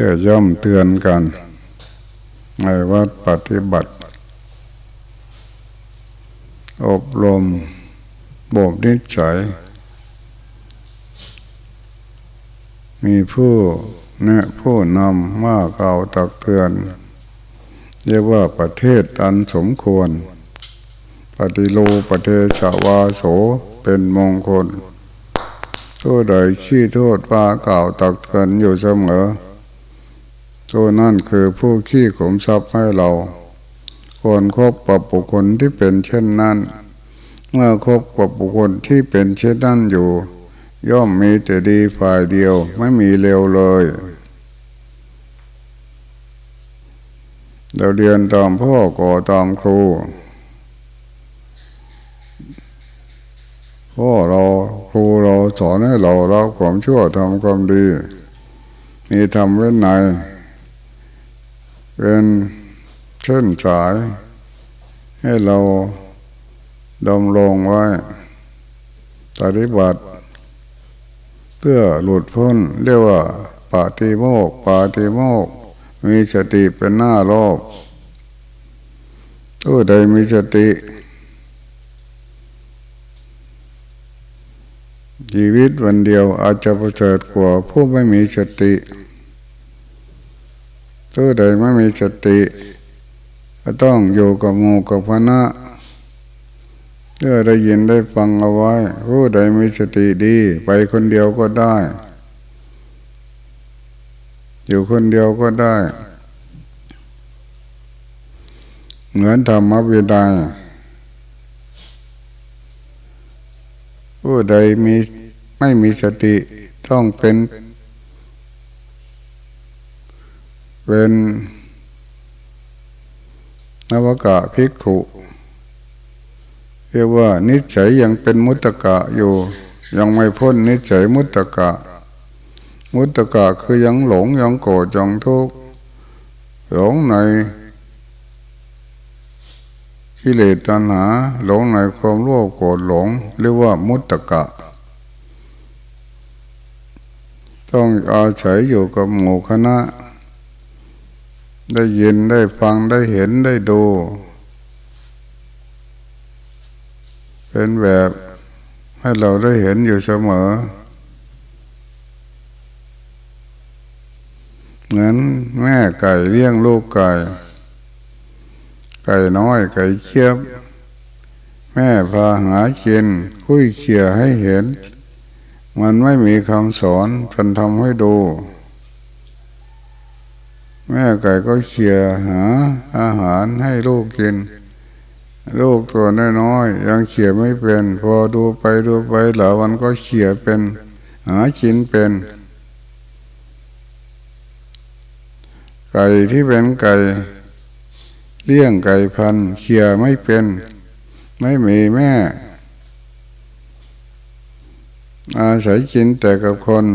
พื่อย่อมเตือนกัน ในวัดปฏิบัติ อบรมบ่มนิสัย มีผู้เนะผู้นำมาเก่าตักเตือน เรียกว่าประเทศอันสมควร ปฏิโลประเทศชาวาโสเป็นมงคลตัวใดขี้โทษว่าเก่าตักเตือนอยู่เสมอ ตัวนั่นคือผู้ขี้ขมทรัพย์ให้เราควรครบกับบุคคลที่เป็นเช่นนั้น เมื่อคบกับบุคคลที่เป็นเช่นนั้นอยู่ ย่อมมีแต่ดีฝ่ายเดียวไม่มีเลวเลยเราเรียนตามพ่อก่อตามครูพ่อเราครูเราสอนให้เราเราความชั่วทำความดี มีทำเว้นไหน เป็นเช่นสาย ให้เราดำรงไว้ปฏิบัติเพื่อหลุดพ้นเรียกว่าปาติโมกปาติโมก มีสติเป็นหน้ารอบผู้ใดมีสติ ชีวิตวันเดียวอาจจะประเสริฐกว่าผู้ไม่มีสติ ผู้ใดไม่มีสติ ก็ต้องอยู่กับหมู่กับพนะเพื่อได้ยินได้ฟังเอาไว้ ผู้ใดมีสติดี ไปคนเดียวก็ได้ อยู่คนเดียวก็ได้ เหมือนธรรมวิดาผู้ใดมีไม่มีสติต้องเป็น เป็นนวกะภิกขุ เรียกว่านิสัยยังเป็นมุตตะกะอยู่ ยังไม่พ้นนิสัยมุตตะกะ มุตตะกะคือยังหลงยังโกรธยังทุกข์หลงในกิเลสตัณหา หลงในความโลภโกรธหลงเรียกว่ามุตตะกะ ต้องอาศัยอยู่กับหมู่คณะ ได้ยินได้ฟังได้เห็นได้ดู เป็นแบบให้เราได้เห็นอยู่เสมอ เหมือนแม่ไก่เลี้ยงลูกไก่ ไก่น้อยไก่เคียบ แม่พาหาเกินคุยเขี่ยให้เห็น มันไม่มีคำสอนพันทำให้ดู แม่ไก่ก็เขี่ยหาอาหารให้ลูกกิน ลูกตัวน้อยๆยังเขี่ยไม่เป็น พอดูไปดูไปหลายวันก็เขี่ยเป็น หากินเป็น ไก่ที่เป็นไก่เลี้ยงไก่พันเขี่ยไม่เป็น ไม่มีแม่ อาศัยกินแต่กับคน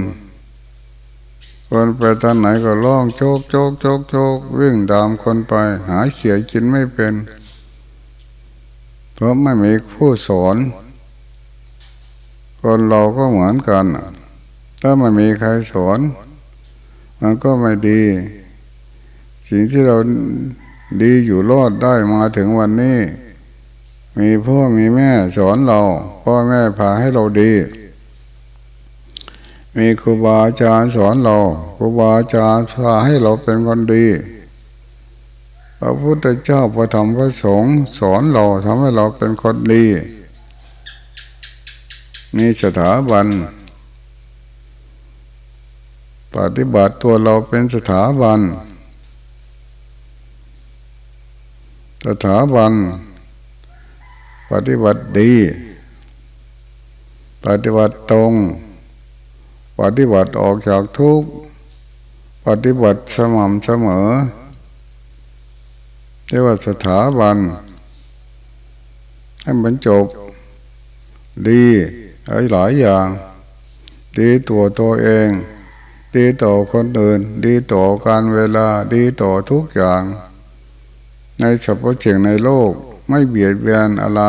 คนไปทางไหนก็ร้องโจกโจกโจกโจกวิ่งตามคนไป หาเขียกินไม่เป็น เพราะไม่มีผู้สอน คนเราก็เหมือนกัน ถ้าไม่มีใครสอน มันก็ไม่ดี สิ่งที่เราดีอยู่รอดได้มาถึงวันนี้ มีพ่อมีแม่สอนเรา พ่อแม่พาให้เราดี มีครูบาอาจารย์สอนเราครูบาอาจารย์พาให้เราเป็นคนดีพระพุทธเจ้าประธรรมพระสงฆ์สอนเราทำให้เราเป็นคนดีมีสถาบัน ปฏิบัติตัวเราเป็นสถาบัน สถาบัน ปฏิบัติดี ปฏิบัติตรง ปฏิบัติออกจากทุกข์ปฏิบัติสม่ำเสมอเรียกว่าสถาบัน ให้มันจบ ดีหลายหลายอย่าง ดีตัวตัวเอง ดีต่อคนอื่น ดีต่อการเวลา ดีต่อทุกอย่าง ในสรรพสิ่งในโลก ไม่เบียดเบียนอะไร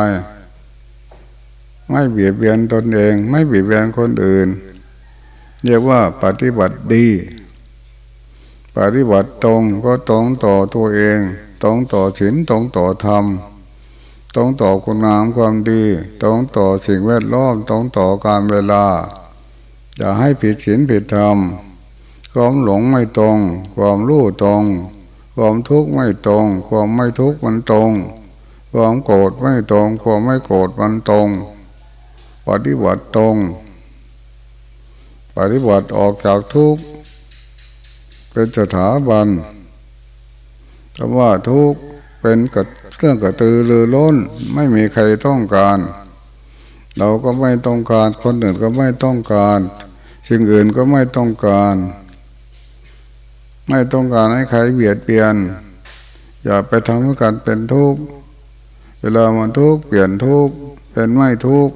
ไม่เบียดเบียนตนเอง ไม่เบียดเบียนคนอื่น เรียกว่าปฏิบัติดี ปฏิบัติตรงก็ตรงต่อตัวเอง ตรงต่อศีลตรงต่อธรรมตรงต่อคุณงามความดี ตรงต่อสิ่งแวดล้อมตรงต่อการเวลา อย่าให้ผิดศีลผิดธรรมความหลงไม่ตรง ความรู้ตรง ความทุกข์ไม่ตรง ความไม่ทุกข์มันตรง ความโกรธไม่ตรง ความไม่โกรธมันตรง ปฏิบัติตรง ปฏิบัติออกจากทุกข์เป็นสถาบันคำว่าทุกข์เป็นกเครื่องกระตือรือร้นไม่มีใครต้องการ เราก็ไม่ต้องการคนอื่นก็ไม่ต้องการสิ่งอื่นก็ไม่ต้องการ ไม่ต้องการให้ใครเบียดเบียน อย่าไปทำให้กันเป็นทุกข์เวลามันทุกข์เปลี่ยนทุกข์เป็นไม่ทุกข์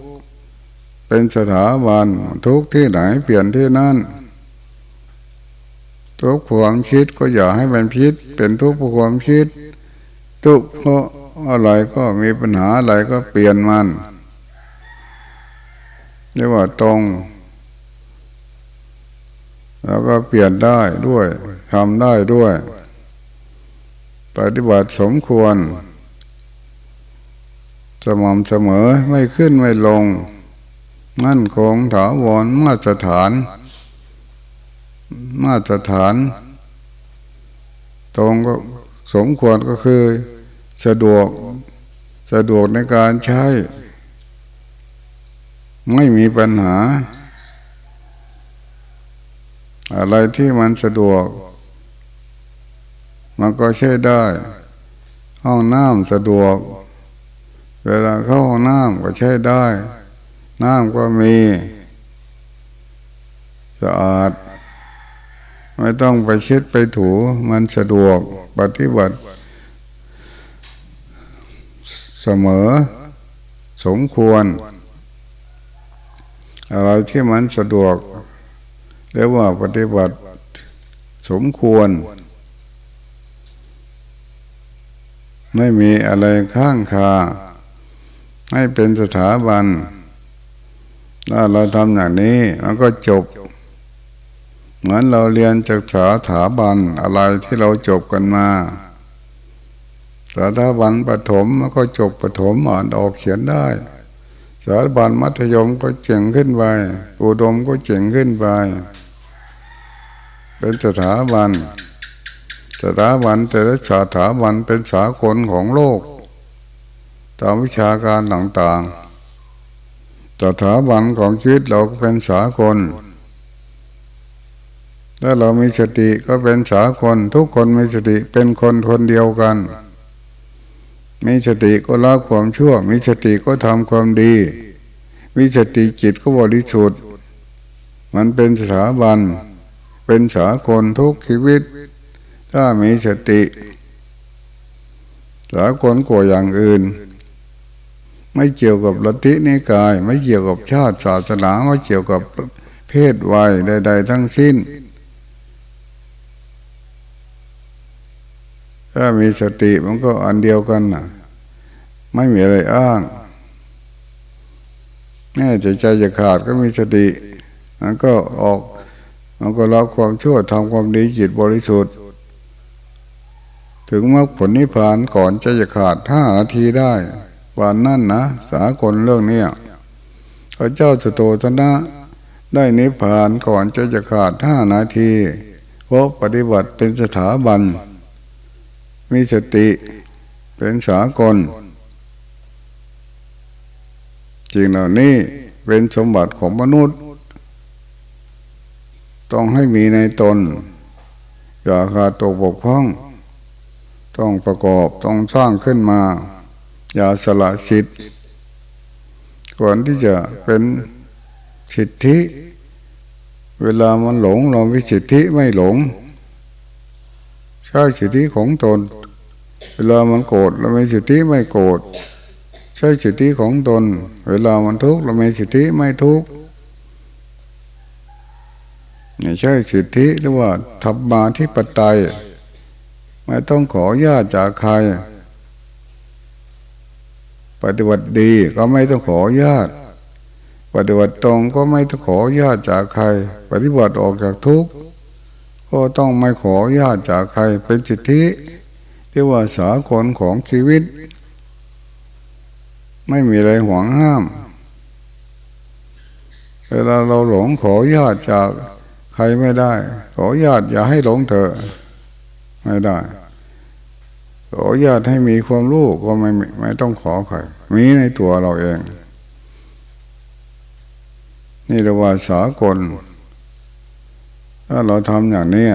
เป็นสถาบันทุกที่ไหนเปลี่ยนที่นั่น ทุกความคิดก็อย่าให้มันพิษเป็นทุกความคิด ทุกเพราะอะไรก็มีปัญหาอะไรก็เปลี่ยนมันเรียกว่าตรง แล้วก็เปลี่ยนได้ด้วยทำได้ด้วยปฏิบัติสมควร สม่ำเสมอไม่ขึ้นไม่ลง มั่นคงถาวรมาตรฐาน มาตรฐาน ตรงก็สมควรก็คือสะดวกสะดวกในการใช้ ไม่มีปัญหา อะไรที่มันสะดวก มันก็ใช้ได้ ห้องน้ำสะดวก เวลาเข้าห้องน้ำก็ใช้ได้ น้ำก็มีสะอาด ไม่ต้องไปเช็ดไปถูมันสะดวกปฏิบัติ เสมอสมควร อะไรที่มันสะดวกเรียกว่าปฏิบัติสมควร ไม่มีอะไรข้างคาให้เป็นสถาบัน ถ้าเราทำอย่างนี้มันก็จบ เหมือนเราเรียนจากสถาบันอะไรที่เราจบกันมาสถาบันปฐมมันก็จบปฐมอ่านออกเขียนได้สถาบันมัธยมก็เจ๋งขึ้นไปอุดมก็เจ๋งขึ้นไปเป็นสถาบันสถาบันแต่ละสถาบันเป็นสากลของโลก ตามวิชาการต่างๆ สถาบันของชีวิตเราเป็นสากล ถ้าเรามีสติก็เป็นสาคนทุกคนมีสติเป็นคนคนเดียวกัน มีสติก็ละความชั่ว มีสติก็ทำความดี มีสติจิตก็บริสุทธิ์มันเป็นสถาบัน เป็นสาคนทุกชีวิต ถ้ามีสติ สาคนกว่าอย่างอื่น ไม่เกี่ยวกับลัทธินิกาย ไม่เกี่ยวกับชาติศาสนาไม่เกี่ยวกับเพศวัยใด ๆ ทั้งสิ้น ถ้ามีสติมันก็อันเดียวกันนะไม่มีอะไรอ้างแม่ใจใจจะขาดก็มีสติมันก็ออกมันก็รับความชั่วทำความดีจิตบริสุทธิ์ ถึงมรรคผลนิพพานก่อนจจะขาดห้านาทีได้ วันนั่นนะสากลเรื่องนี้พระเจ้าสโตตนะได้นิพพานก่อนจะจะขาดห้านาทีเพราะปฏิบัติเป็นสถาบัน มีสติเป็นสากลจริงเหล่านี้เป็นสมบัติของมนุษย์ ต้องให้มีในตน อย่าขาดตกบกพร่อง ต้องประกอบต้องสร้างขึ้นมา อย่าสละสิทธิ์ก่อนที่จะเป็นสิทธิ เวลามันหลงเรามีสิทธิไม่หลงใช้สิทธิของตน เวลามันโกรธเราไม่สิทธิไม่โกรธใช้สิทธิของตน เวลามันทุกข์เราไม่สิทธิไม่ทุกข์นี่ใช่สิทธิหรือว่าธรรมาที่ปไตยไม่ต้องขอญาตจากใคร ปฏิบัติดีก็ไม่ต้องขอญาติ ปฏิบัติตรงก็ไม่ต้องขอญาติจากใคร ปฏิบัติออกจากทุกข์ก็ต้องไม่ขอญาติจากใครเป็นสิทธิที่ว่าสากลของชีวิต ไม่มีอะไรหวงห้าม เวลาเราหลงขอญาติจากใครไม่ได้ ขอญาติอย่าให้หลงเถอะไม่ได้ ขอญาตให้มีความรู้ก็ไม่ไม่ต้องขอใครมีในตัวเราเอง นี่เรียกว่าสากล ถ้าเราทำอย่างนี้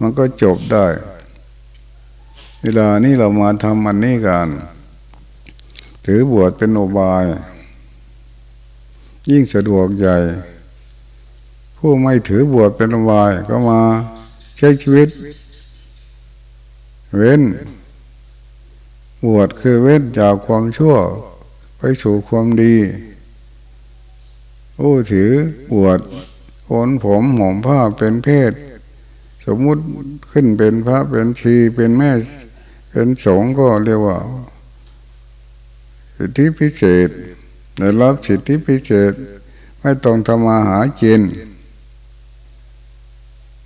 มันก็จบได้ เวลานี้เรามาทำอันนี้กันถือบวชเป็นโอบาย ยิ่งสะดวกใหญ่ ผู้ไม่ถือบวชเป็นโอบายก็มาใช้ชีวิต เว้น บวชคือเว้นจากความชั่ว ไปสู่ความดีผู้ถือบวชโกนผมหอมผ้าเป็นเพศ สมมุติขึ้นเป็นพระเป็นชีเป็นแม่ เป็นสงก็เรียกว่า สิทธิพิเศษได้รับสิทธิพิเศษ ไม่ต้องทำมาหากิน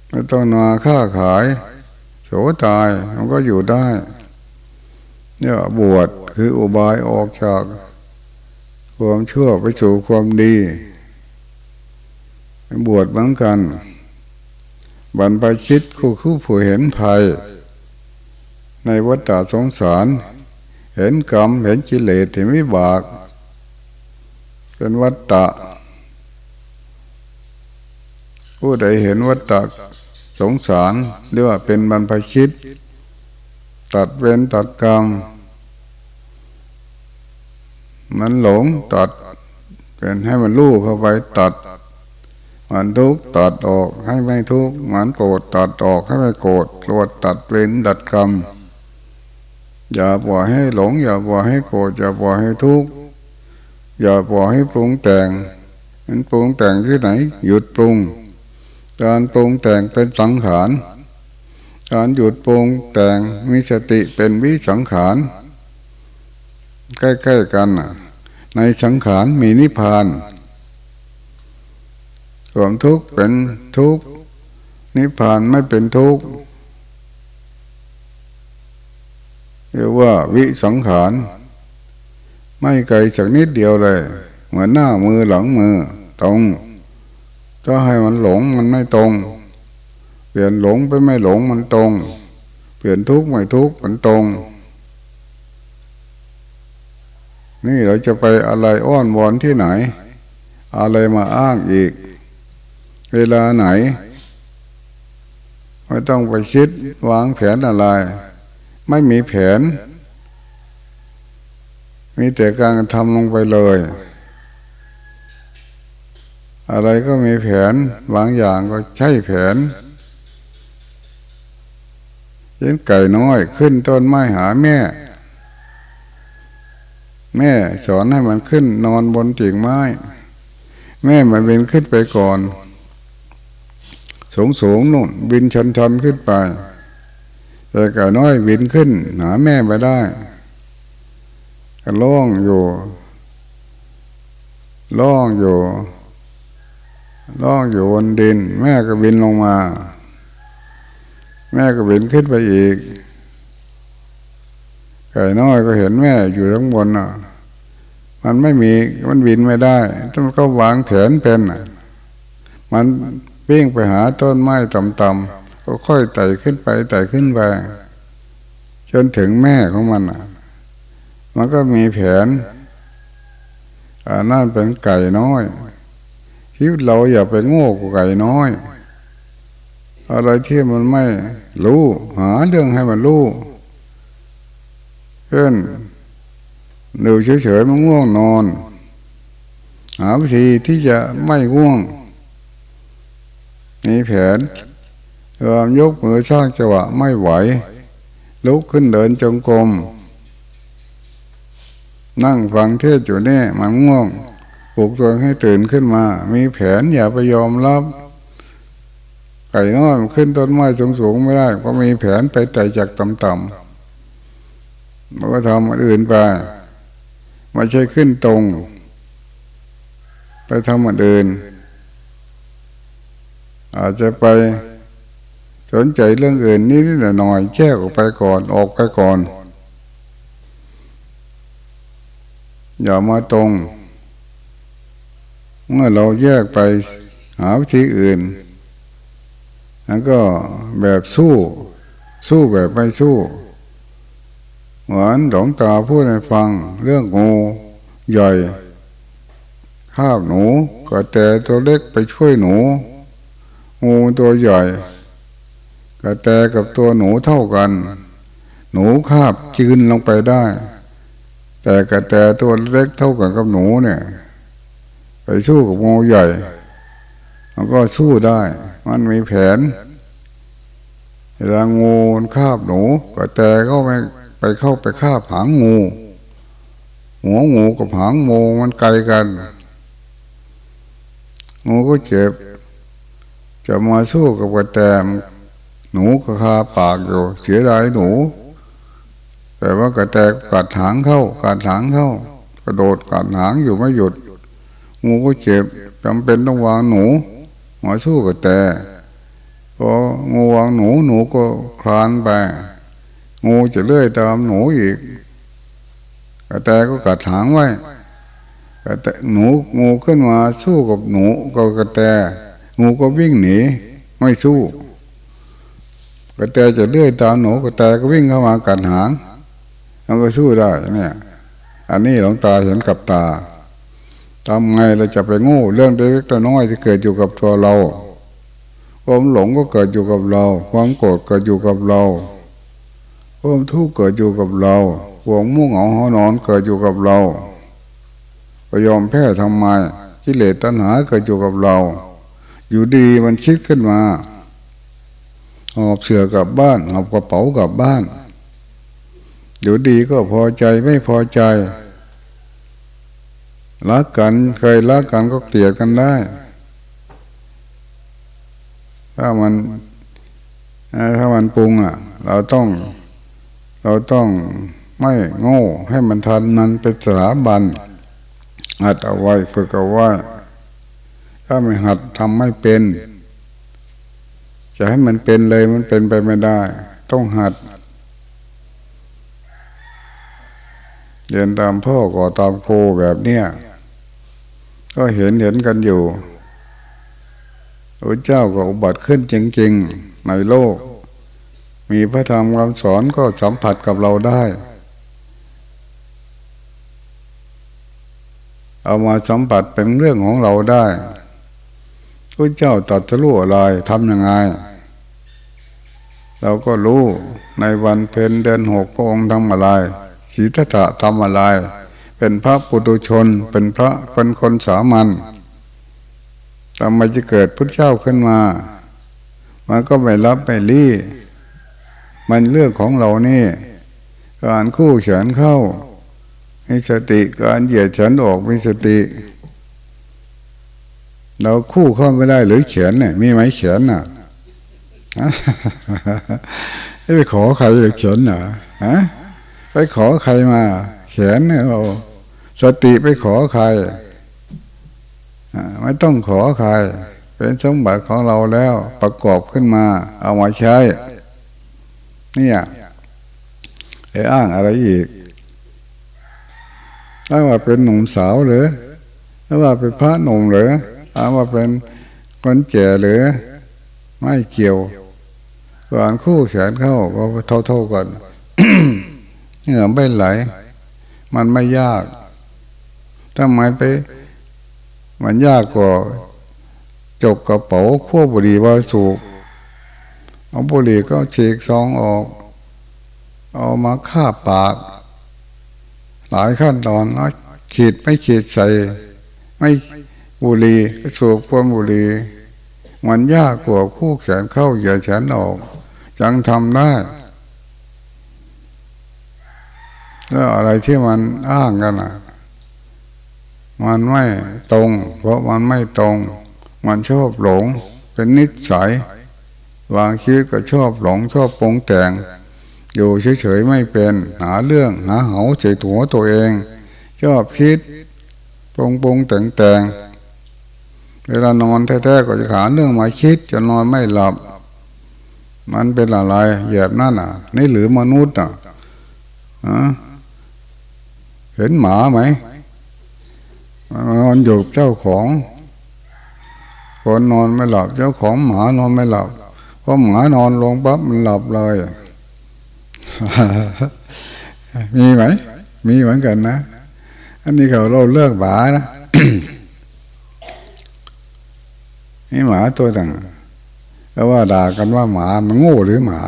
ไม่ต้องนาค้าขาย โสตายมันก็อยู่ได้เนี่ยบวชคืออุบายออกจากความชั่วไปสู่ความดี บวชเหมือนกันบรรพชิตคู่คู่ผู้เห็นภัย ในวัฏฏะสงสาร เห็นกรรม เห็นกิเลสเห็นวิบาก เป็นวัฏฏะผู้ใดเห็นวัฏฏะ สงสารเรียกว่าเป็นบรรพชิต ตัดเว้นตัดกรรม มันหลงตัดเป็นให้มันรู้เข้าไปตัด มันทุกข์ตัดออกให้ไม่ทุกข์มันโกรธตัดออกให้ไม่โกรธโกรธตัดเว้นตัดกรรมอย่าปล่อยให้หลง อย่าปล่อยให้โกรธอย่าปล่อยให้ทุกข์อย่าปล่อยให้ปรุงแต่งมันปรุงแต่งที่ไหน หยุดปรุง การปรุงแต่งเป็นสังขารการหยุดปรุงแต่งมีสติเป็นวิสังขารใกล้ๆกันในสังขารมีนิพพานความทุกข์เป็นทุกข์นิพพานไม่เป็นทุกข์เรียกว่าวิสังขาร ไม่ไกลจากนิดเดียวเลย เหมือนหน้ามือหลังมือตรง ถ้าให้มันหลงมันไม่ตรง เปลี่ยนหลงไปไม่หลงมันตรง เปลี่ยนทุกข์ไม่ทุกข์มันตรง นี่เราจะไปอะไรอ้อนวอนที่ไหน อะไรมาอ้างอีก เวลาไหน ไม่ต้องไปคิดวางแผนอะไร ไม่มีแผน มีแต่การทำลงไปเลย อะไรก็มีแผนบางอย่างก็ใช่แผนเช่นไก่น้อยขึ้นต้นไม้หาแม่ แม่สอนให้มันขึ้นนอนบนกิ่งไม้ แม่มันเป็นขึ้นไปก่อน สูงสูงนู่นบินชันชันขึ้นไป แต่ก่น้อยบินขึ้น หาแม่ไปได้ก็ล่องอยู่ล่องอยู่ ล่องอยู่บนดิน แม่ก็บินลงมา แม่ก็บินขึ้นไปอีกไก่น้อยก็เห็นแม่อยู่ข้างบนอะ มันไม่มีมันบินไม่ได้ ต้องก็วางแผนเป็นอะมันวิ่งไปหาต้นไม้ต่ำๆก็ค่อยไต่ขึ้นไปไต่ขึ้นไปจนถึงแม่ของมันอะ มันก็มีแผนอันนั่นเป็นไก่น้อย ชีวิตเราอย่าไปโง่กับไก่น้อย อะไรที่มันไม่รู้ หาเรื่องให้มันรู้เช่นดูเฉยๆมันง่วงนอน หาวิธีที่จะไม่ง่วงมีแผนเริ่มยกมือสร้างจังหวะไม่ไหว ลุกขึ้นเดินจงกรมนั่งฟังเทศอยู่นี่มันง่วง ปลุกตัวให้ตื่นขึ้นมา มีแผนอย่าไปยอมรับ ไก่น้อยขึ้นต้นไม้สูงๆไม่ได้เพราะมีแผนไปไต่จากต่ำๆมันก็ทำอื่นไปไม่ใช่ขึ้นตรง ไปทำอื่น อาจจะไปสนใจเรื่องอื่นนิดหน่อยแยกออกไปก่อนออกไปก่อน อย่ามาตรง เมื่อเราแยกไปหาวิธีอื่น แล้วก็แบบสู้ สู้แบบไม่สู้ เหมือนหลงตาพูดให้ฟัง เรื่องงูใหญ่ข้าบหนูก็แต่ตัวเล็กไปช่วยหนู งูตัวใหญ่กระแต่กับตัวหนูเท่ากัน หนูคาบจืนลงไปได้ แต่กระแตตัวเล็กเท่ากันกับหนูเนี่ย ไปสู้กับงูใหญ่ มันก็สู้ได้ มันมีแผนเวลางูคาบหนูกระแตก็ไม่ไปเข้าไปคาบหางงู หัวงูกับหางงูมันไกลกัน งูก็เจ็บ จะมาสู้กับกระแตหนูก็คาปากอยู่ เสียดายหนู แต่ว่ากระแตกัดหางเข้ากัดหางเข้ากระโดดกัดหางอยู่ไม่หยุด งูก็เจ็บจำเป็นต้องวางหนูมาสู้กระแต่พองูวางหนูหนูก็คลานไปงูจะเลื่อยตามหนูอีกกระแตก็กัดหางไว้กระแตหนูงูขึ้นมาสู้กับหนูก็กระแตงูก็วิ่งหนีไม่สู้กระแตจะเลื่อยตามหนูกระแตก็วิ่งเข้ามากัดหางมันก็สู้ได้เนี่ย อันนี้หลวงตาเห็นกับตา ทำไงเราจะไปงู้เรื่องเล็กๆน้อยที่เกิดอยู่กับตัวเราความหลงก็เกิดอยู่กับเรา ความโกรธเกิดอยู่กับเราความทุกข์เกิดอยู่กับเราความมุ่งเหงาหอนอนเกิดอยู่กับเราไปยอมแพ้ทำไมกิเลสตัณหาเกิดอยู่กับเรา อยู่ดีมันคิดขึ้นมาหอบเสือกลับบ้านหอบกระเป๋ากลับบ้าน อยู่ดีก็พอใจไม่พอใจ รักกันเคยรักกันก็เกลียดกันได้ ถ้ามันถ้ามันปรุงอะ เราต้อง เราต้องไม่โง่ให้มันทันมันเป็นสถาบันหัดเอาไว้ฝึกเอาไว้ถ้าไม่หัดทำไม่เป็น จะให้มันเป็นเลยมันเป็นไปไม่ได้ ต้องหัดเดินตามพ่อก่อตามโคแบบเนี้ย ก็เห็นเห็นกันอยู่พระเจ้าก็อุบัติขึ้นจริงๆในโลก มีพระธรรมคำสอนก็สัมผัสกับเราได้ เอามาสัมผัสเป็นเรื่องของเราได้พระเจ้าตัดสรู้อะไรทำยังไง เราก็รู้ในวันเพ็ญเดือนหกพระองค์ทำอะไรศีทธะทำอะไร เป็นพระปุถุชน เป็นพระเป็นคนสามัญทำไมจะเกิดพุทธเจ้าขึ้นมา มันก็ไม่รับไม่รีมันเรื่องของเรานี่ การคู่เฉินเข้ามีสติการเหยียดเฉินออกมีสติ เราคู่เข้าไม่ได้หรือเขียนเนี่ยมีไหมเขียนน่ะไปขอใครจะเขียนเหรอฮะไปขอใครมาเขียนเนี่ยเรา สติไปขอใครไม่ต้องขอใคร เป็นสมบัติของเราแล้วประกอบขึ้นมา เอามาใช้เนี่ยไอ้อ้างอะไรอีกถ้าว่าเป็นหนุ่มสาวหรือถ้าว่าเป็นพระหนุ่มหรือถ้าว่าเป็นคนแก่หรือ ไม่เกี่ยวก่อนคู่แขนเข้าก็เท่าเท่ากันเหงื่อไม่ไหล มันไม่ยาก ทำไมไป มันยากกว่าจกกระเป๋าขั้วบุหรี่ว่าสูบเอาบุหรี่ก็ฉีกซองออก เอามาฆ่าปาก หลายขั้นตอนแล้วขีดไม่ขีดใส่ ไม่บุหรี่สูบพวงบุหรี่มันยากกว่าคู่แขนเข้าอย่าแขนออกยังทำได้แล้วอะไรที่มันอ้างกันอะ มันไม่ตรง เพราะมันไม่ตรง มันชอบหลง เป็นนิสัยวางชีวิตก็ชอบหลงชอบปงแต่ง อยู่เฉยๆไม่เป็น หาเรื่องหาเหาใส่หัวตัวเอง ชอบคิดปงปงแต่งแต่งเวลานอนแท้ๆก็จะขาเรื่องมาคิดจะนอนไม่หลับ มันเป็นอะไรเหยียบนั่นอะ นี่หรือมนุษย์อะเห็นหมาไหม นอนอยู่เจ้าของคนนอนไม่หลับ เจ้าของหมานอนไม่หลับเพราะหมานอนลงปั๊บมันหลับเลยมีไหม มีเหมือนกันนะ อันนี้เขาเราเลิกหมานะนี่หมาตัวต่างแล้วว่าด่ากันว่าหมามันโง่หรือหมา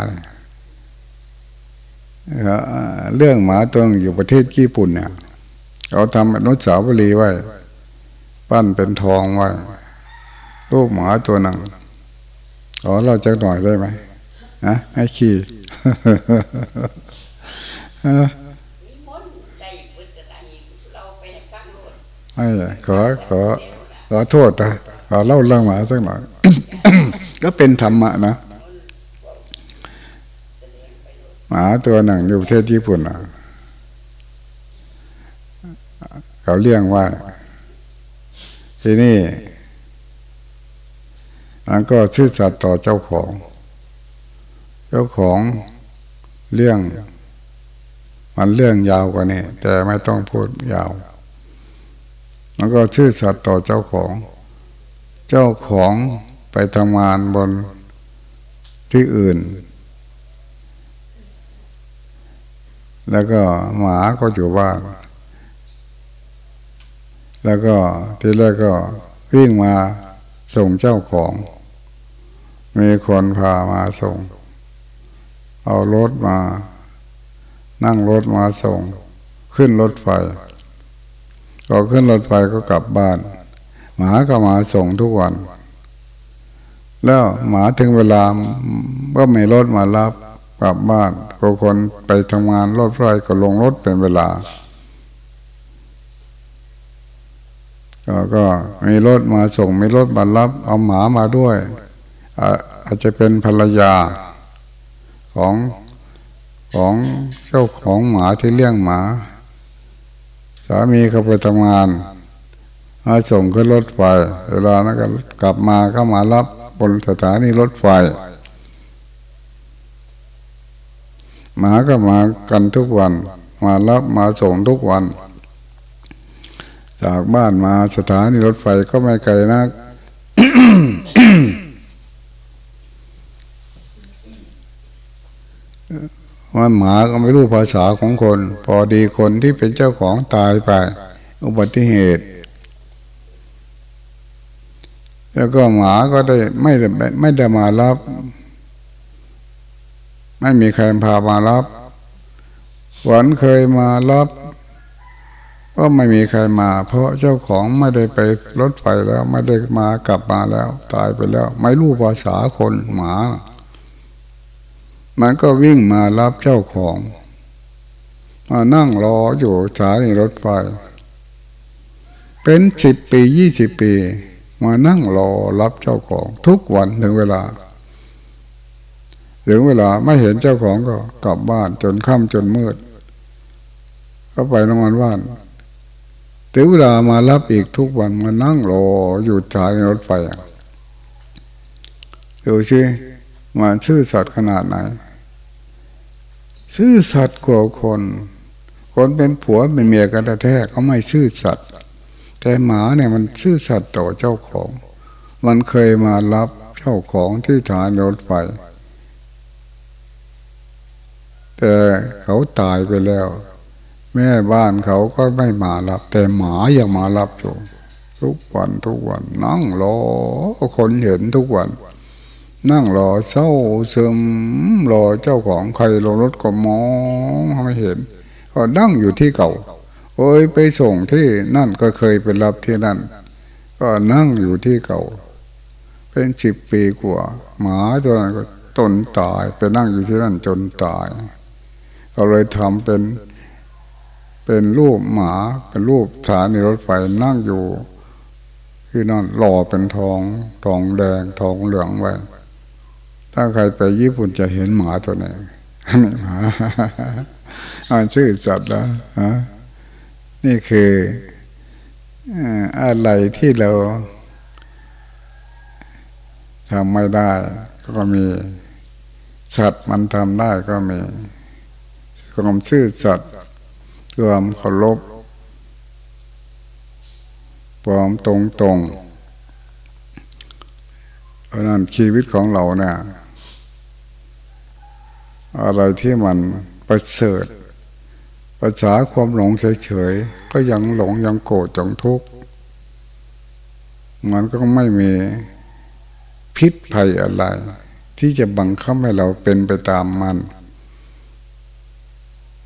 เรื่องหมาตัวอยู่ประเทศญี่ปุ่นเนี่ย เขาทำอนุสาวรีย์ไว้ ปั้นเป็นทองไว้รูปหมาตัวหนึ่งขอเราจะหน่อยได้ไหมนะให้ขี่ไม่ขอขอขอโทษนะขอเล่าเรื่องหมาสักหน่อย ก็เป็นธรรมะนะหมาตัวหนึ่งอยู่ประเทศญี่ปุ่นอะ เขาเลี้ยงว่าที่นี่มันก็ซื่อสัตย์ต่อเจ้าของ เจ้าของเรื่อง มันเรื่องยาวกว่านี้แต่ไม่ต้องพูดยาว มันก็ชื่อสัตย์ต่อเจ้าของ เจ้าของไปทำงานบนที่อื่น แล้วก็หมาก็อยู่บ้าน แล้วก็ทีแรกก็วิ่งมาส่งเจ้าของ มีคนพามาส่ง เอารถมา นั่งรถมาส่ง ขึ้นรถไฟก็ขึ้นรถไฟก็กลับบ้าน หมาก็มาส่งทุกวัน แล้วหมาถึงเวลาก็ไม่รถมารับกลับบ้านก็คนไปทำงานรถไฟก็ลงรถเป็นเวลา ก็มีรถมาส่งมีรถมารับ เอาหมามาด้วย อาจจะเป็นภรรยาของของเจ้าของหมาที่เลี้ยงหมา สามีเขาไปทำงานมาส่งขึ้นรถไฟ เวลานั้นก็กลับมาก็มารับบนสถานีรถไฟ หมาก็มากันทุกวัน มารับมาส่งทุกวัน จากบ้านมาสถานีรถไฟก็ไม่ไกลนักว่าหมาก็ไม่รู้ภาษาของคน พอดีคนที่เป็นเจ้าของตายไป อุบัติเหตุ แล้วก็หมาก็ได้ไม่ได้ไม่ได้มารับ ไม่มีใครพามารับวันเคยมารับ ก็ไม่มีใครมา เพราะเจ้าของไม่ได้ไปรถไฟแล้วไม่ได้มากลับมาแล้ว ตายไปแล้ว ไม่รู้ภาษาคนหมา มันก็วิ่งมารับเจ้าของมานั่งรออยู่สถานีรถไฟ เป็นสิบปียี่สิบปี มานั่งรอรับเจ้าของ ทุกวันถึงเวลาถึงเวลาไม่เห็นเจ้าของก็กลับบ้านจนค่ำจนมืด ก็ไปนอนบ้าน ถึงเวลามารับอีกทุกวันมานั่งรออยู่สายรถไฟดูสิมาชื่อสัตว์ขนาดไหนชื่อสัตว์กว่าคน คนเป็นผัวเป็นเมียกันแท้ๆเขาไม่ชื่อสัตว์แต่หมาเนี่ยมันชื่อสัตว์ต่อเจ้าของ มันเคยมารับเจ้าของที่ฐานรถไฟแต่เขาตายไปแล้ว แม่บ้านเขาก็ไม่มารับ แต่หมายังมารับอยู่ทุกวันทุกวันนั่งรอคนเห็นทุกวัน นั่งรอเศร้าซึมรอเจ้าของใครลงรถก็มองไม่เห็น ก็นั่งอยู่ที่เก่าโอ้ยไปส่งที่นั่นก็เคยไปรับที่นั่น ก็นั่งอยู่ที่เก่า เป็นสิบปีกว่า หมาตัวนั้นก็ตนตายไปนั่งอยู่ที่นั่นจนตาย ก็เลยทำเป็น เป็นรูปหมาเป็นรูปสถานีรถไฟนั่งอยู่ที่นั่นหล่อเป็นทองทองแดงทองเหลืองไว้ถ้าใครไปญี่ปุ่นจะเห็นหมาตัวนี้นี่หมาอ่านชื่อสัตว์แล้วฮะนี่คืออะไรที่เราทำไม่ได้ ก็มีสัตว์มันทำได้ก็มีความซื่อสัตย์ ความเคารพความตรงตรงเพราะนั้นชีวิตของเราเนี่ยอะไรที่มันประเสริฐภาษาความหลงเฉยๆก็ยังหลงยังโกรธจังทุกข์มันก็ไม่มีพิษภัยอะไร ที่จะบังคับให้เราเป็นไปตามมัน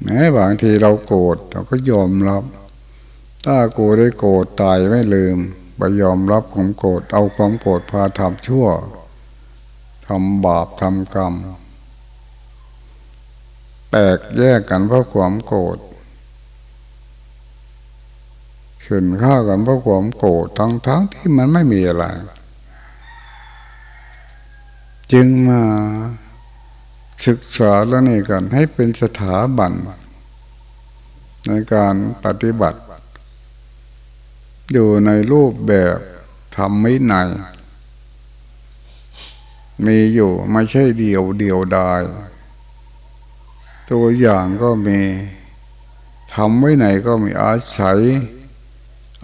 แม้บางทีเราโกรธเราก็ยอมรับ ถ้ากูได้โกรธตายไม่ลืมไปยอมรับความโกรธเอาความโกรธพาทำชั่วทำบาปทำกรรม แตกแยกกันเพราะความโกรธขึ้นข้ากันเพราะความโกรธทั้งทั้งที่มันไม่มีอะไร จึงมา ศึกษาแล้วนี่กันให้เป็นสถาบัน ในการปฏิบัติ อยู่ในรูปแบบทำไม่ไหนมีอยู่ไม่ใช่เดียวเดียวดาย ตัวอย่างก็มีทำไว้ไหนก็มีอาศัย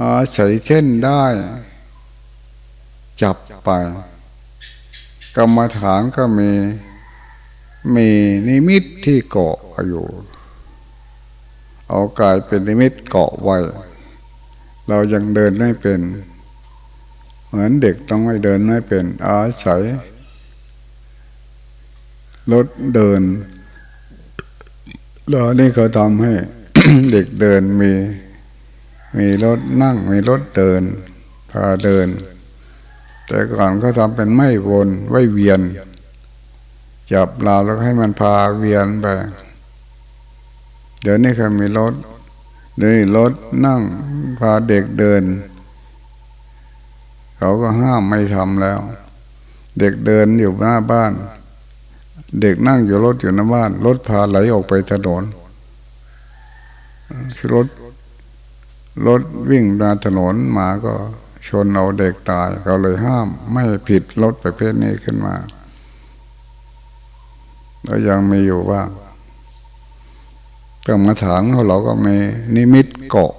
อาศัยเช่นได้ จับไป กรรมฐานก็มี มีนิมิตที่เกาะอยู่ เอากายเป็นนิมิตเกาะไว้ เรายังเดินไม่เป็น เหมือนเด็กต้องให้เดินไม่เป็น อาศัยรถเดินแล้วนี่เขาทำให้เด็กเดินมี มีรถนั่งมีรถเดินพาเดิน แต่ก่อนเขาทำเป็นไม่วนไว้เวียน จับเราแล้วให้มันพาเวียนไป เดี๋ยวนี้เขามีรถเดี๋ยวรถนั่งพาเด็กเดิน เขาก็ห้ามไม่ทำแล้ว เด็กเดินอยู่หน้าบ้าน เด็กนั่งอยู่รถอยู่หน้าบ้านรถพาไหลออกไปถนนรถรถวิ่งมาถนนหมาก็ชนเอาเด็กตาย เขาเลยห้ามไม่ผิดรถประเภทนี้ขึ้นมา ก็ยังมีอยู่ว่ากรรมฐานของเราก็มีนิมิตเกาะ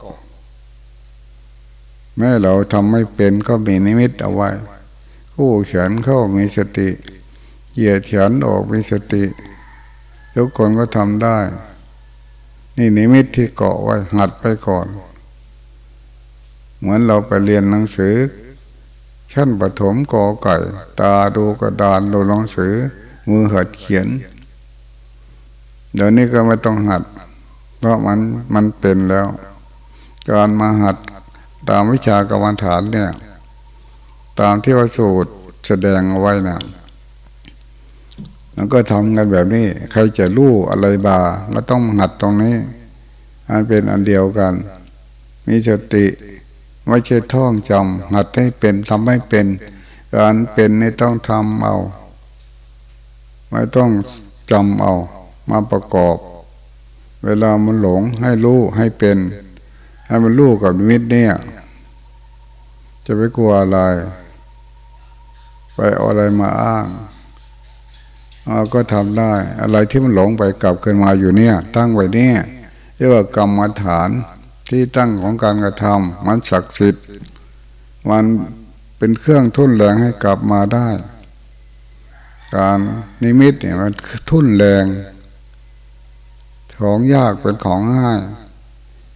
แม้เราทำไม่เป็นก็มีนิมิตเอาไว้คู่เขียนเข้ามีสติเหยียดเขียนออกมีสติทุกคนก็ทำได้ นี่นิมิตที่เกาะไว้หัดไปก่อน เหมือนเราไปเรียนหนังสือ ชั้นปฐมกอไก่ ตาดูกระดานดูหนังสือ มือหัดเขียน เดี๋ยวนี้ก็ไม่ต้องหัด เพราะมันมันเป็นแล้ว การมาหัดตามวิชากรรมฐานเนี่ย ตามที่ว่าสูตรแสดงเอาไว้นะแล้วก็ทำกันแบบนี้ ใครจะรู้อะไรบาก็ต้องหัดตรงนี้อันเป็นอันเดียวกัน มีสติไม่ใช่ท่องจำหัดให้เป็นทำให้เป็น การเป็นนี่ต้องทำเอา ไม่ต้องจำเอา มาประกอบ เวลามันหลงให้รู้ให้เป็น ให้มันรู้กับมิตเนี่ย จะไปกลัวอะไร ไปอาอะไรมาอ้างเราก็ทำได้ อะไรที่มันหลงไปกลับขึ้นมาอยู่เนี่ย ตั้งไว้เนี่ยเรียกว่ากรรมฐานที่ตั้งของการกระทำมันศักดิ์สิทธิ์มันเป็นเครื่องทุ่นแรงให้กลับมาได้ การนิมิตเนี่ยมันทุ่นแรง ของยากเป็นของง่าย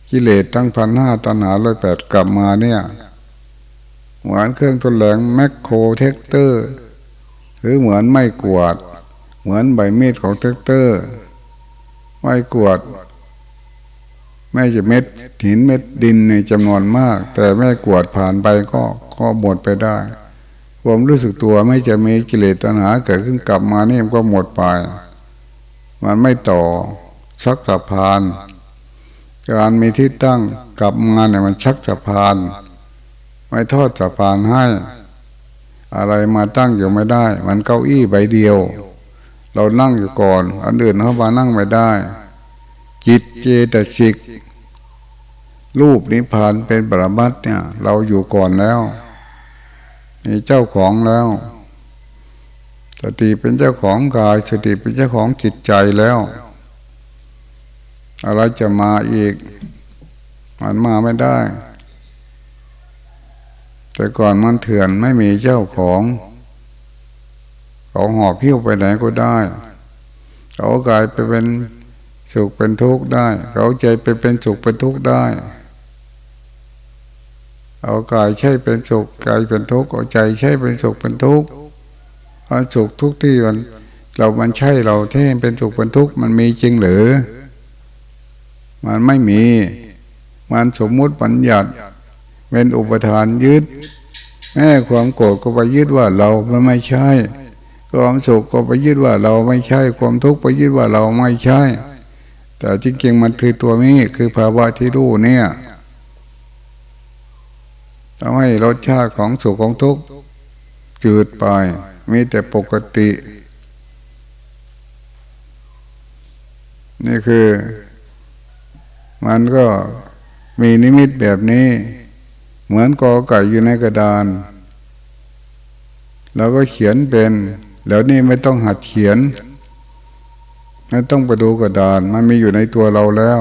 กิเลสตั้งพันห้าตัณหาร้อยแปดกลับมาเนี่ยเหมือนเครื่องทุ่นแรงแมคโครแทรกเตอร์ หรือเหมือนไม้กวาด เหมือนใบมีดของแทรกเตอร์ ไม้กวาดแม้จะเม็ดหินเม็ดดินในจำนวนมาก แต่ไม้กวาดผ่านไปก็ก็หมดไปได้ความรู้สึกตัวแม้จะมีกิเลสตัณหาเกิดขึ้นกลับมานี่มันก็หมดไป มันไม่ต่อ ชักสะพาน การมีที่ตั้งกับงานเนี่ยมันชักสะพาน ไม่ทอดสะพานให้ อะไรมาตั้งอยู่ไม่ได้ มันเก้าอี้ใบเดียว เรานั่งอยู่ก่อน อันอื่นเขามานั่งไม่ได้ จิตเจตสิก รูปนิพพานเป็นปรมัตเนี่ย เราอยู่ก่อนแล้วมีเจ้าของแล้วสติเป็นเจ้าของกายสติเป็นเจ้าของจิตใจแล้ว อะไรจะมาอีก มันมาไม่ได้ แต่ก่อนมันเถื่อนไม่มีเจ้าของเขาหอบพิ้วไปไหนก็ได้ เขากายไปเป็นสุขเป็นทุกข์ได้ เขาใจไปเป็นสุขเป็นทุกข์ได้เอากายใช่เป็นสุขกายเป็นทุกข์เอาใจใช่เป็นสุขเป็นทุกข์เอาสุขทุกที่มันเรามันใช่เราที่เป็นสุขเป็นทุกข์มันมีจริงหรือ มันไม่มี มันสมมุติปัญญัติเป็นอุปทานยึดแม้ความโกรธก็ไปยึดว่าเราไม่ใช่ ความสุขก็ไปยึดว่าเราไม่ใช่ ความทุกข์ไปยึดว่าเราไม่ใช่ แต่จริงๆมันคือตัวนี้คือภาวะที่รู้เนี่ยทำให้รสชาติของสุขของทุกข์จืดไป มีแต่ปกติ นี่คือ มันก็มีนิมิตแบบนี้ เหมือนกอไก่อยู่ในกระดานเราก็เขียนเป็น แล้วนี่ไม่ต้องหัดเขียน ไม่ต้องไปดูกระดาน มันมีอยู่ในตัวเราแล้ว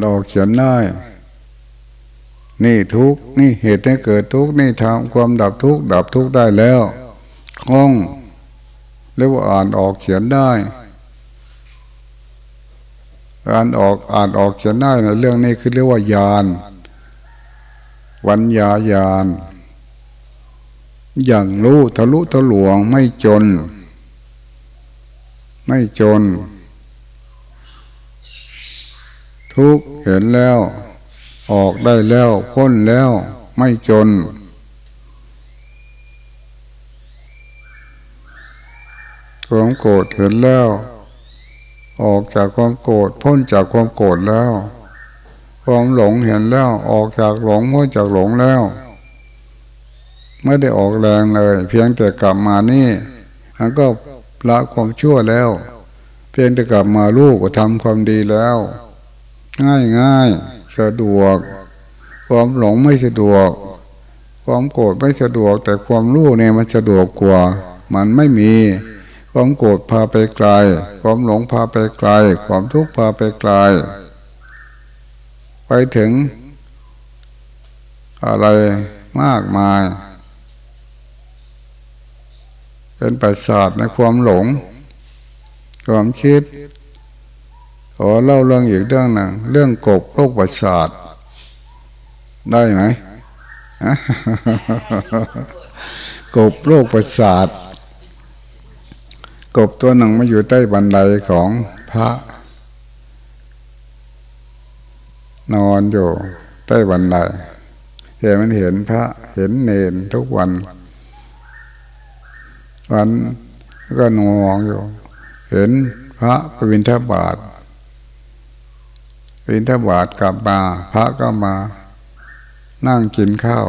เราเขียนได้นี่ทุกนี่เหตุให้เกิดทุกนี่ทำความดับทุกดับทุกได้แล้วคล่องเรียกว่าอ่านออกเขียนได้ อ่านออกอ่านออกเขียนได้ในเรื่องนี้คือเรียกว่ายาน วัญญายาน อย่างรู้ทะลุทะลวงไม่จน ไม่จน ทุกเห็นแล้ว ออกได้แล้วพ้นแล้ว ไม่จน ความโกรธเห็นแล้ว ออกจากความโกรธพ้นจากความโกรธแล้ว ความหลงเห็นแล้วออกจากหลงพ้นจากหลงแล้ว ไม่ได้ออกแรงเลย เพียงแต่กลับมานี่มันก็ละความชั่วแล้ว เพียงแต่กลับมาลูกก็ทำความดีแล้ว ง่ายง่ายสะดวก ความหลงไม่สะดวก ความโกรธไม่สะดวก แต่ความรู้เนี่ยมันสะดวกกว่า มันไม่มี ความโกรธพาไปไกล ความหลงพาไปไกล ความทุกข์พาไปไกล ไปถึง อะไรมากมาย เป็นประสาทในความหลง ความคิดขอเล่าเรื่องอีกเรื่องหนึ่งเรื่องกบโรคประสาทได้ไหมกบโรคประสาท กบตัวหนึ่งมาอยู่ใต้บันไดของพระ นอนอยู่ใต้บันไดแต่มันเห็นพระเห็นเนนทุกวัน วันก็นองอยู่ เห็นพระปวินทบาทบินทบาทกลับมาพระก็มา นั่งกินข้าว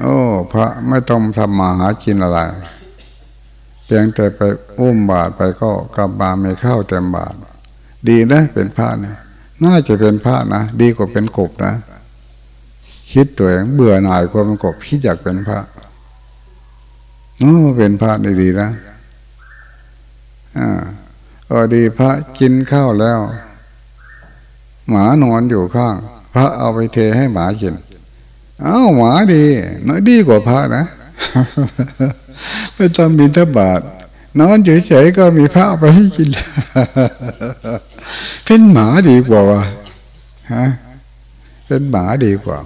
โอ้พระไม่ต้องทำมาหากินอะไร เพียงแต่ไปอุ้มบาทไปก็กลับมาไม่เข้าเต็มบาท ดีนะเป็นพระเนี่ยน่าจะเป็นพระนะดีกว่าเป็นกบนะ คิดตัวเองเบื่อหน่ายความเป็นกบคิดอยากเป็นพระโอ้เป็นพระดีๆนะอ่าก็ดีพระกินข้าวแล้ว หมานอนอยู่ข้าง พระเอาไปเทให้หมากิน อ้าหมาดีน้อยดีกว่าพระนะไม่ต้องบินทบาทนอนเฉยๆก็มีพระไปให้กินเป็นหมาดีกว่าวะฮะเป็นหมาดีกว่า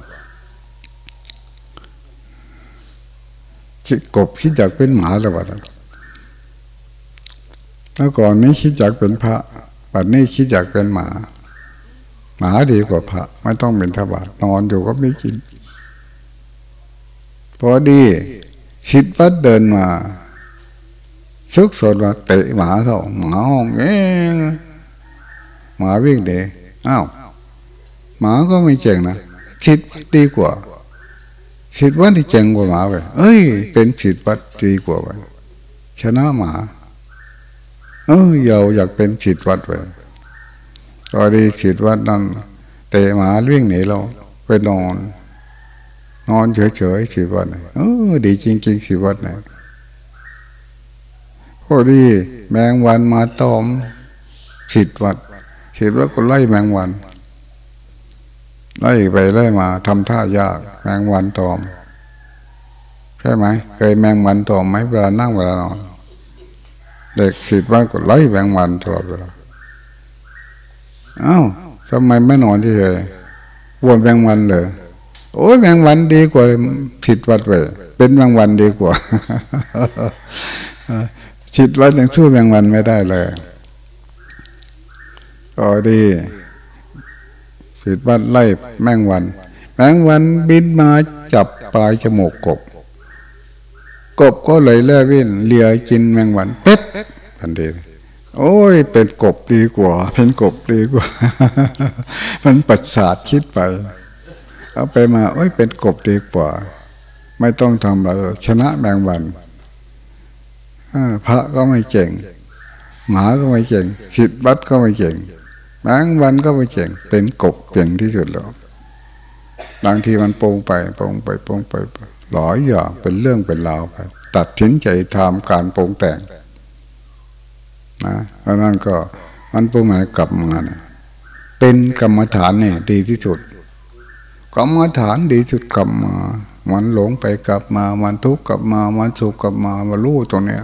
คิดกบคิดอยากเป็นหมาแล้ววะมื่อก่อนนี้คิดอยากเป็นพระปัจนี้คิดอยากเป็นหมา หมาดีกว่าพระ ไม่ต้องเป็นทบาทนอนอยู่ก็ไม่กิน พอดีชิดวัดเดินมาซุกสนว่าเตะหมาเขาหมาห้องเอ๊หมาวิ่งเดอ้าวหมาก็ไม่เจ๋งนะชิดวัดดีกว่าชิดวัดที่เจ๋งกว่าหมาไปเอ้ย เป็นชิดวัดดีกว่าไปชนะหมาเออเราอยากเป็นฉิดวัดไปก็ดีฉิดวัดนั่นเตะหมาเลี้ยงหนีเราไปนอน นอนเฉยๆสิบวันเออดีจริงๆสิบวันนะพอดีแมงวันมาตอมสิดวัดสิดวัดก็ไล่แมงวันไล่ไปไล่มาทำท่ายาก แมงวันตอมใช่ไหมเคยแมงวันตอมไหมเวลานั่งเวลานอนเด็กสิดวัดก็ไล่แมงวันตลอดเวลาอ้าวทำไมไม่นอนที่เฉยวนแมงวันเลย โอ้ยแมงวันดีกว่าสิดวัดไปเป็นแมงวันดีกว่าสิดวัดยังสู้แมงวันไม่ได้เลยก็ดีสิดวัดไล่แมงวัน แมงวันบินมาจับปลายจมูกกบ กบก็เลยเล่วิ่นเลียกินแมงวันเป็ดทันทีโอ้ย เป็นกบดีกว่า เป็นกบดีกว่า มันปัสสาทคิดไป เอาไปมาโอ้ยเป็นกบดีกว่า ไม่ต้องทำอะไรชนะแมงวันพระก็ไม่เก่ง หมาก็ไม่เก่งสิทธิบัตก็ไม่เก่งแมงวันก็ไม่เก่ง เป็นกบเก่งที่สุดแล้วบางทีมันโปงไปโปงไปโปงไปหลอยอย่างเป็นเรื่องเป็นราวไปตัดสินใจทำการโปงแต่งนะเพราะนั้นก็มันปุ่หมายกลับมาเนี่ยเป็นกรรมฐานเนี่ยดีที่สุด กรรมฐานดีสุดกลับมา มันหลงไปกลับมา มันทุกข์กลับมา มันสุขกลับมามารู้ตรงเนี้ย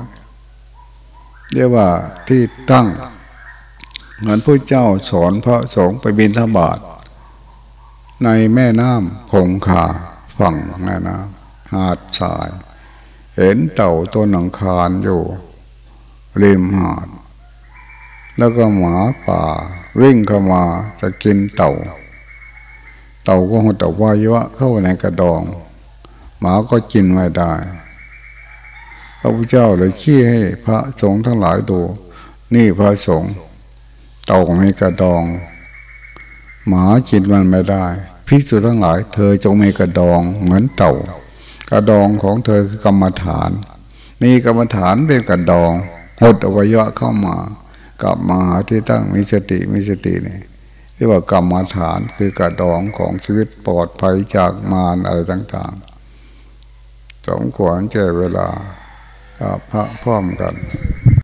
เรียกว่าที่ตั้งเหมือนพระเจ้าสอนพระสงฆ์ไปบินทบาทในแม่น้ำคงคาฝั่งแม่น้ำหาดทราย เห็นเต่าตัวหนังคารอยู่ ริมหาด แล้วก็หมาป่าวิ่งเข้ามาจะกินเต่า เต่าก็หัวเต่าวายะเข้าในกระดอง หมาก็กินไม่ได้ พระพุทธเจ้าเลยขี้ให้พระสงฆ์ทั้งหลายดู นี่พระสงฆ์เต่าในกระดอง หมากินมันไม่ได้พิสูจทั้งหลาย เธอจงมีกระดองเหมือนเต่า กระดองของเธอคือกรรมฐาน มีกรรมฐานเป็นกระดองหดอวัยวะเข้ามา กลับมาที่ตั้งมีสติมีสตินี่ เรียกว่ากรรมฐานคือกระดองของชีวิตปลอดภัยจากมารอะไรต่างๆสมควรแก่เวลาพระพร้อมกัน